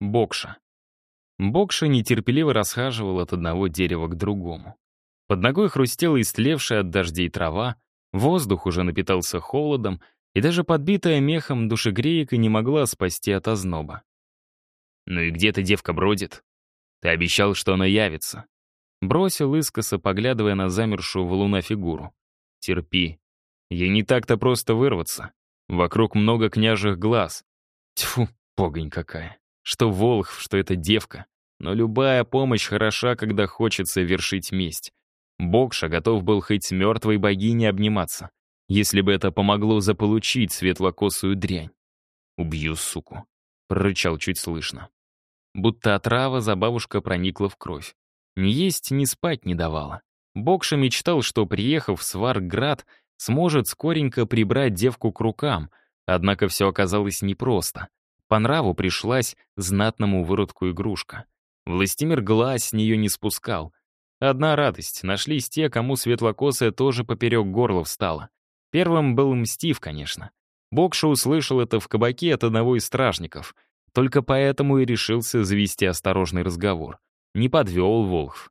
Бокша. Бокша нетерпеливо расхаживал от одного дерева к другому. Под ногой хрустела истлевшая от дождей трава, воздух уже напитался холодом, и даже подбитая мехом душегреека не могла спасти от озноба. «Ну и где эта девка бродит? Ты обещал, что она явится». Бросил искоса, поглядывая на замершую в луна фигуру. «Терпи. Ей не так-то просто вырваться. Вокруг много княжих глаз. Тьфу, погонь какая. Что Волхв, что эта девка. Но любая помощь хороша, когда хочется вершить месть. Бокша готов был хоть с мертвой богиней обниматься, если бы это помогло заполучить светлокосую дрянь. «Убью, суку», — прорычал чуть слышно. Будто отрава за бабушка проникла в кровь. Ни есть, ни спать не давала. Бокша мечтал, что, приехав в Сварград, сможет скоренько прибрать девку к рукам, однако все оказалось непросто. По нраву пришлась знатному выродку игрушка. Властимир глаз с нее не спускал. Одна радость — нашлись те, кому светлокосая тоже поперек горла встала. Первым был Мстив, конечно. Бокша услышал это в кабаке от одного из стражников. Только поэтому и решился завести осторожный разговор. Не подвел Волхв.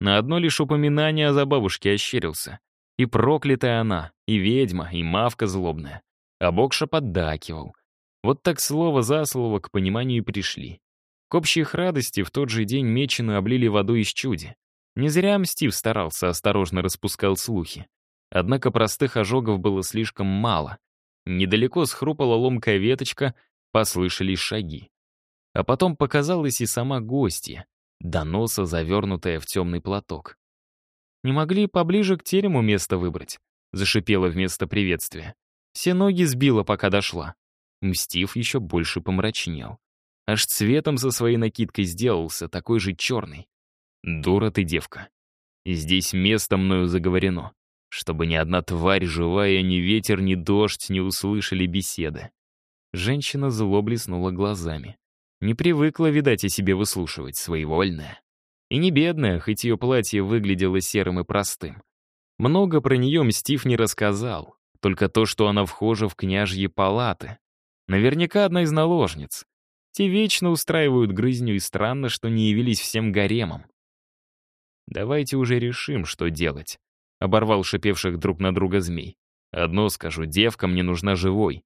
На одно лишь упоминание о забабушке ощерился. И проклятая она, и ведьма, и мавка злобная. А Бокша поддакивал. Вот так слово за слово к пониманию и пришли. К общей их радости в тот же день меченую облили водой из чуди. Не зря Мстив старался, осторожно распускал слухи. Однако простых ожогов было слишком мало. Недалеко схрупала ломкая веточка, послышались шаги. А потом показалась и сама гостья, до носа завернутая в темный платок. «Не могли поближе к терему место выбрать?» — зашипела вместо приветствия. Все ноги сбила, пока дошла. Мстив еще больше помрачнел. Аж цветом за своей накидкой сделался, такой же черный. «Дура ты, девка. Здесь место мною заговорено, чтобы ни одна тварь живая, ни ветер, ни дождь не услышали беседы». Женщина зло блеснула глазами. Не привыкла, видать, о себе выслушивать, своевольная. И не бедная, хоть ее платье выглядело серым и простым. Много про нее Мстив не рассказал, только то, что она вхожа в княжьи палаты. Наверняка одна из наложниц. Те вечно устраивают грызню, и странно, что не явились всем гаремом. «Давайте уже решим, что делать», — оборвал шипевших друг на друга змей. «Одно скажу, девка мне нужна живой».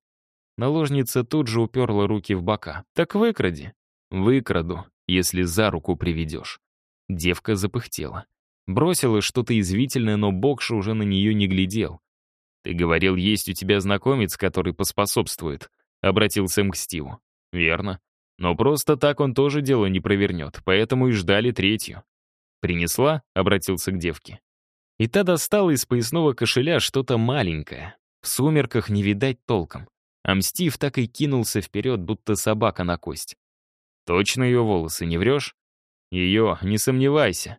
Наложница тут же уперла руки в бока. «Так выкради». «Выкраду, если за руку приведешь». Девка запыхтела. Бросила что-то извительное, но Бокша уже на нее не глядел. «Ты говорил, есть у тебя знакомец, который поспособствует», — обратился к Стиву. «Верно. Но просто так он тоже дело не провернет, поэтому и ждали третью». «Принесла?» — обратился к девке. И та достала из поясного кошеля что-то маленькое. В сумерках не видать толком. А Мстив так и кинулся вперед, будто собака на кость. «Точно ее волосы, не врешь?» Ее, не сомневайся.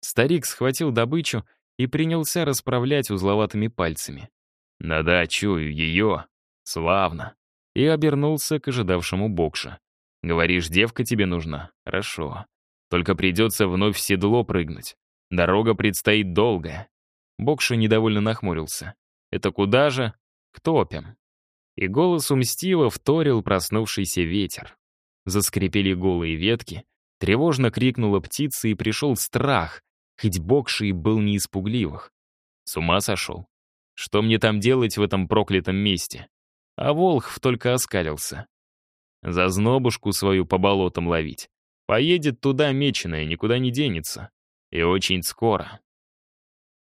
Старик схватил добычу и принялся расправлять узловатыми пальцами. Да-да, чую, ее. Славно. И обернулся к ожидавшему Бокша. Говоришь, девка тебе нужна? Хорошо. Только придется вновь в седло прыгнуть. Дорога предстоит долгая. Бокша недовольно нахмурился. Это куда же? К топям. И голос умстиво вторил проснувшийся ветер. Заскрипели голые ветки, Тревожно крикнула птица, и пришел страх, хоть Бокши и был не испугливых. С ума сошел. Что мне там делать в этом проклятом месте? А Волхв только оскалился. За знобушку свою по болотам ловить. Поедет туда меченая, никуда не денется. И очень скоро.